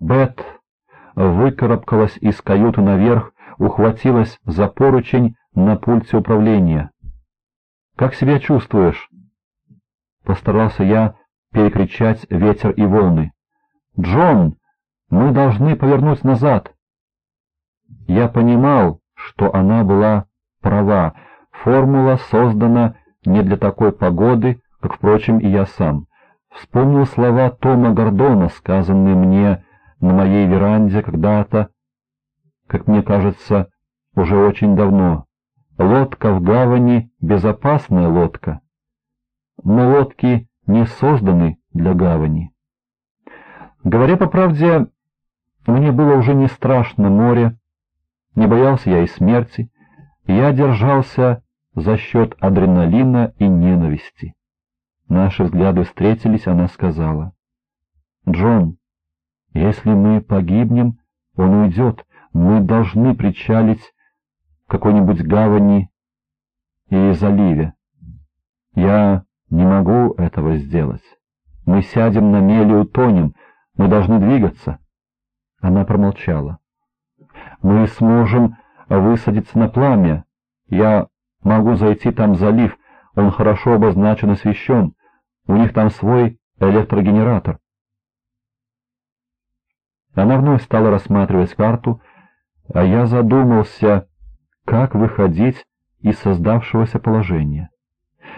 Бет выкарабкалась из каюты наверх, ухватилась за поручень на пульте управления. «Как себя чувствуешь?» Постарался я перекричать ветер и волны. «Джон, мы должны повернуть назад!» Я понимал, что она была права. Формула создана не для такой погоды, как, впрочем, и я сам. Вспомнил слова Тома Гордона, сказанные мне на моей веранде когда-то, как мне кажется, уже очень давно. Лодка в гавани — безопасная лодка, но лодки не созданы для гавани. Говоря по правде, мне было уже не страшно море, не боялся я и смерти, я держался за счет адреналина и ненависти. Наши взгляды встретились, она сказала. «Джон, если мы погибнем, он уйдет. Мы должны причалить в какой-нибудь гавани или заливе. Я не могу этого сделать. Мы сядем на мели и утонем. Мы должны двигаться». Она промолчала. «Мы сможем высадиться на пламя. Я могу зайти там в залив. Он хорошо обозначен и освещен. У них там свой электрогенератор. Она вновь стала рассматривать карту, а я задумался, как выходить из создавшегося положения.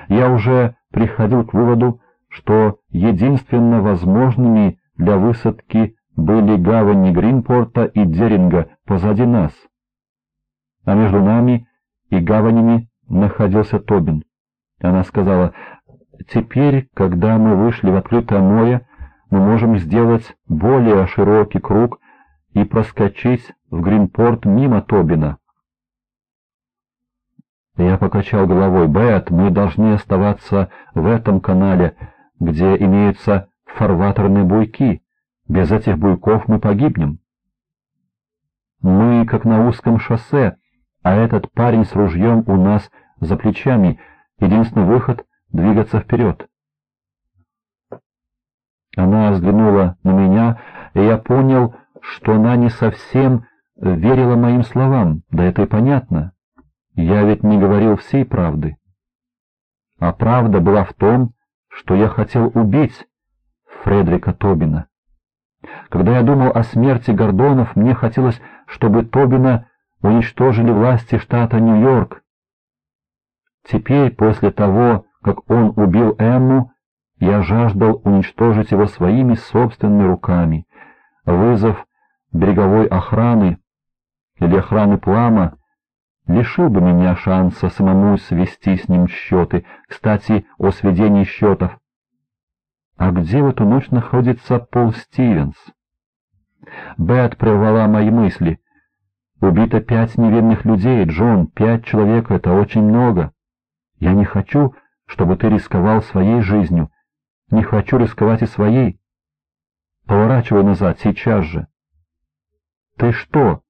Я уже приходил к выводу, что единственно возможными для высадки были гавани Гринпорта и Деринга позади нас, а между нами и гаванями находился Тобин. Она сказала, «Теперь, когда мы вышли в открытое море, мы можем сделать более широкий круг и проскочить в Гринпорт мимо Тобина». Я покачал головой. «Бет, мы должны оставаться в этом канале, где имеются фарватерные буйки. Без этих буйков мы погибнем». «Мы как на узком шоссе, а этот парень с ружьем у нас за плечами. Единственный выход — двигаться вперед». Она взглянула на меня, и я понял, что она не совсем верила моим словам, да это и понятно. Я ведь не говорил всей правды. А правда была в том, что я хотел убить Фредрика Тобина. Когда я думал о смерти Гордонов, мне хотелось, чтобы Тобина уничтожили власти штата Нью-Йорк. Теперь, после того, как он убил Эмму, я жаждал уничтожить его своими собственными руками. Вызов береговой охраны или охраны Плама лишил бы меня шанса самому свести с ним счеты. Кстати, о сведении счетов. А где в эту ночь находится Пол Стивенс? Бет прервала мои мысли. Убито пять невинных людей, Джон, пять человек — это очень много. Я не хочу, чтобы ты рисковал своей жизнью. Не хочу рисковать и своей. Поворачивай назад, сейчас же. Ты что,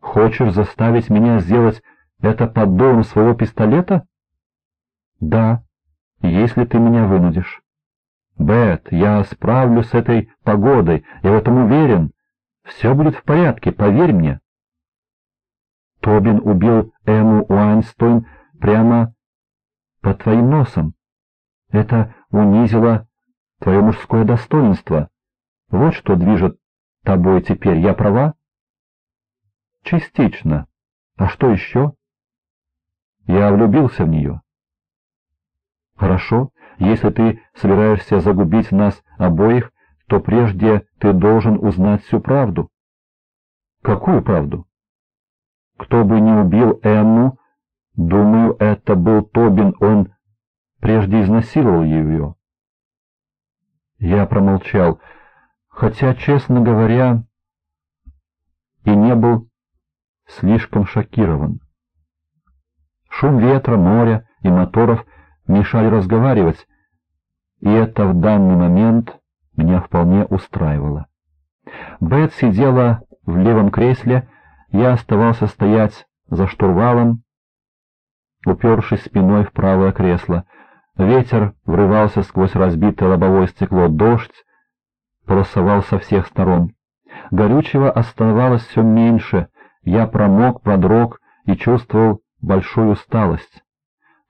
хочешь заставить меня сделать это под дулом своего пистолета? Да, если ты меня вынудишь. Бет, я справлюсь с этой погодой, я в этом уверен. Все будет в порядке, поверь мне. Тобин убил Эму Уайнстойн прямо под твоим носом. Это унизило твое мужское достоинство. Вот что движет тобой теперь. Я права? Частично. А что еще? Я влюбился в нее. Хорошо. Если ты собираешься загубить нас обоих, то прежде ты должен узнать всю правду. Какую правду? Кто бы не убил Эмму, думаю, это был Тобин, он прежде изнасиловал ее. Я промолчал, хотя, честно говоря, и не был слишком шокирован. Шум ветра, моря и моторов мешали разговаривать, и это в данный момент меня вполне устраивало. Бет сидела в левом кресле, я оставался стоять за штурвалом, упершись спиной в правое кресло. Ветер врывался сквозь разбитое лобовое стекло, дождь полосовал со всех сторон. Горючего оставалось все меньше, я промок, продрог и чувствовал большую усталость.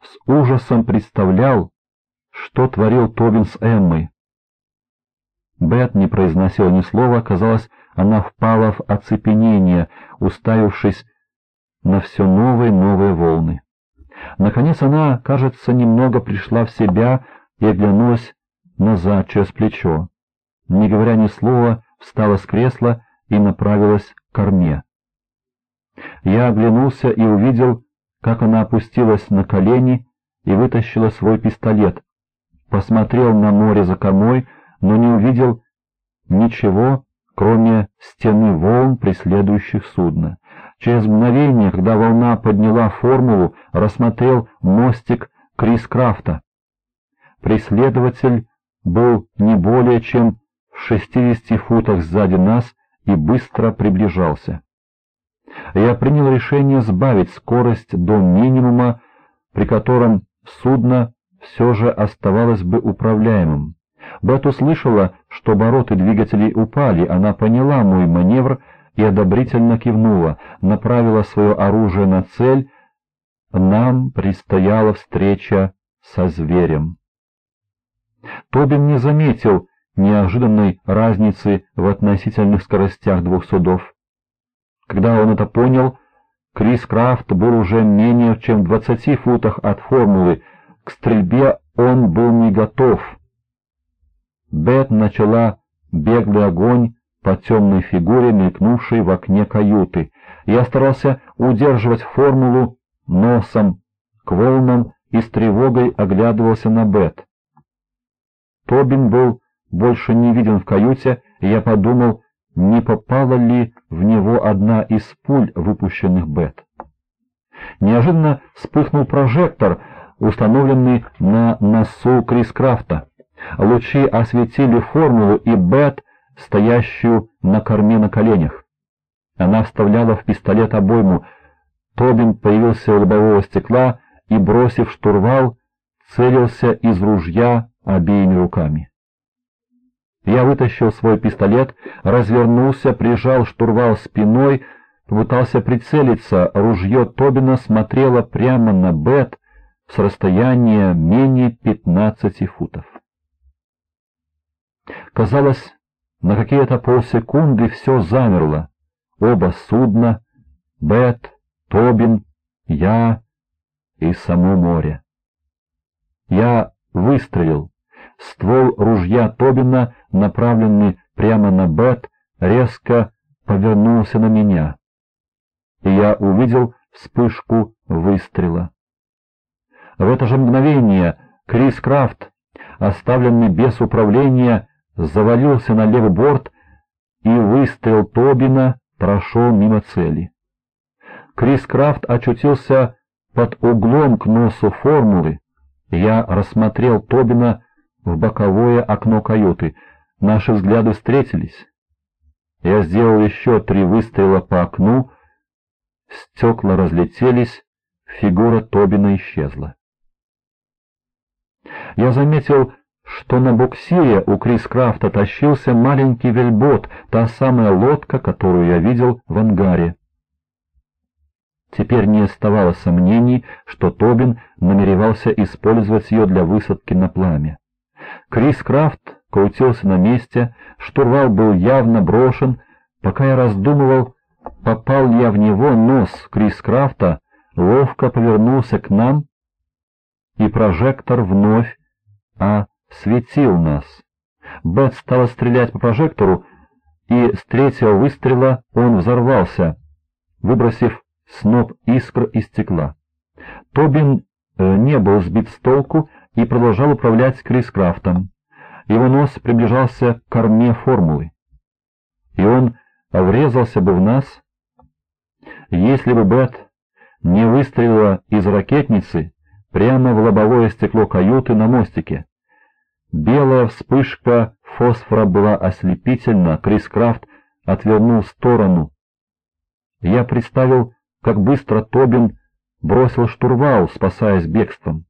С ужасом представлял, что творил Тобин с Эммой. Бет не произносила ни слова, казалось, она впала в оцепенение, уставившись на все новые новые волны. Наконец она, кажется, немного пришла в себя и оглянулась назад через плечо. Не говоря ни слова, встала с кресла и направилась к корме. Я оглянулся и увидел, как она опустилась на колени и вытащила свой пистолет. Посмотрел на море за кормой, но не увидел ничего, кроме стены волн, преследующих судно. Через мгновение, когда волна подняла формулу, рассмотрел мостик Крис Крафта. Преследователь был не более чем в шестидесяти футах сзади нас и быстро приближался. Я принял решение сбавить скорость до минимума, при котором судно все же оставалось бы управляемым. Бет услышала, что обороты двигателей упали, она поняла мой маневр и одобрительно кивнула, направила свое оружие на цель. Нам предстояла встреча со зверем. Тобин не заметил неожиданной разницы в относительных скоростях двух судов. Когда он это понял, Крис Крафт был уже менее чем в двадцати футах от формулы, к стрельбе он был не готов. Бет начала беглый огонь по темной фигуре, мелькнувшей в окне каюты. Я старался удерживать формулу носом к волнам и с тревогой оглядывался на Бет. Тобин был больше не виден в каюте, и я подумал, не попала ли в него одна из пуль, выпущенных Бет. Неожиданно вспыхнул прожектор, установленный на носу Крис Крафта. Лучи осветили формулу и Бет, стоящую на корме на коленях. Она вставляла в пистолет обойму. Тобин появился у лобового стекла и, бросив штурвал, целился из ружья обеими руками. Я вытащил свой пистолет, развернулся, прижал штурвал спиной, попытался прицелиться. Ружье Тобина смотрело прямо на Бет с расстояния менее пятнадцати футов. Казалось, на какие-то полсекунды все замерло. Оба судна, Бет, Тобин, я и само море. Я выстрелил. Ствол ружья Тобина, направленный прямо на Бет, резко повернулся на меня. И я увидел вспышку выстрела. В это же мгновение Крис Крафт, оставленный без управления, завалился на левый борт, и выстрел Тобина прошел мимо цели. Крис Крафт очутился под углом к носу формулы. Я рассмотрел Тобина в боковое окно каюты. Наши взгляды встретились. Я сделал еще три выстрела по окну, стекла разлетелись, фигура Тобина исчезла. Я заметил, что на буксире у Крис Крафта тащился маленький вельбот, та самая лодка, которую я видел в ангаре. Теперь не оставалось сомнений, что Тобин намеревался использовать ее для высадки на пламя. Крис Крафт крутился на месте, штурвал был явно брошен. Пока я раздумывал, попал я в него, нос Крис Крафта ловко повернулся к нам, и прожектор вновь осветил нас. Бет стала стрелять по прожектору, и с третьего выстрела он взорвался, выбросив сноп искр из стекла. Тобин э, не был сбит с толку и продолжал управлять Крискрафтом. Его нос приближался к корме формулы, и он врезался бы в нас, если бы Бет не выстрелила из ракетницы прямо в лобовое стекло каюты на мостике. Белая вспышка фосфора была ослепительна, Крискрафт отвернул в сторону. Я представил, как быстро Тобин бросил штурвал, спасаясь бегством.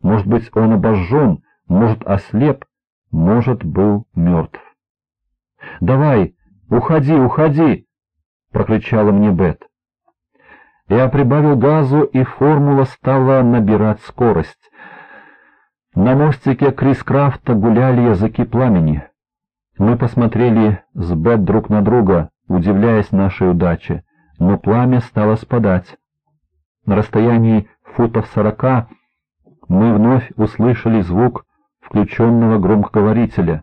Может быть, он обожжен, может, ослеп, может, был мертв. «Давай, «Уходи, уходи!» — прокричала мне Бет. Я прибавил газу, и формула стала набирать скорость. На мостике Крис Крафта гуляли языки пламени. Мы посмотрели с Бет друг на друга, удивляясь нашей удаче, но пламя стало спадать. На расстоянии футов сорока мы вновь услышали звук включенного громкоговорителя.